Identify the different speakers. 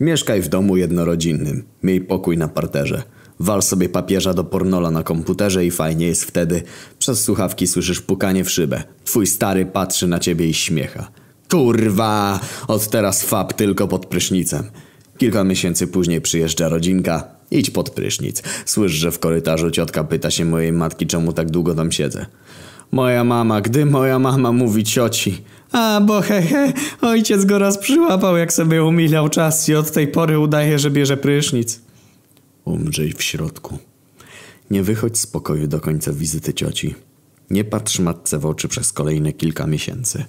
Speaker 1: Mieszkaj w domu jednorodzinnym. Miej pokój na parterze. Wal sobie papieża do pornola na komputerze i fajnie jest wtedy. Przez słuchawki słyszysz pukanie w szybę. Twój stary patrzy na ciebie i śmiecha. Kurwa! Od teraz fab tylko pod prysznicem. Kilka miesięcy później przyjeżdża rodzinka. Idź pod prysznic. Słysz, że w korytarzu ciotka pyta się mojej matki, czemu tak długo tam siedzę. Moja mama, gdy moja mama mówi cioci. A, bo he, he, ojciec go raz przyłapał, jak sobie umilał czas i od tej pory udaje, że bierze prysznic. Umrzyj w środku. Nie wychodź z pokoju do końca wizyty cioci. Nie patrz matce w oczy przez kolejne kilka miesięcy.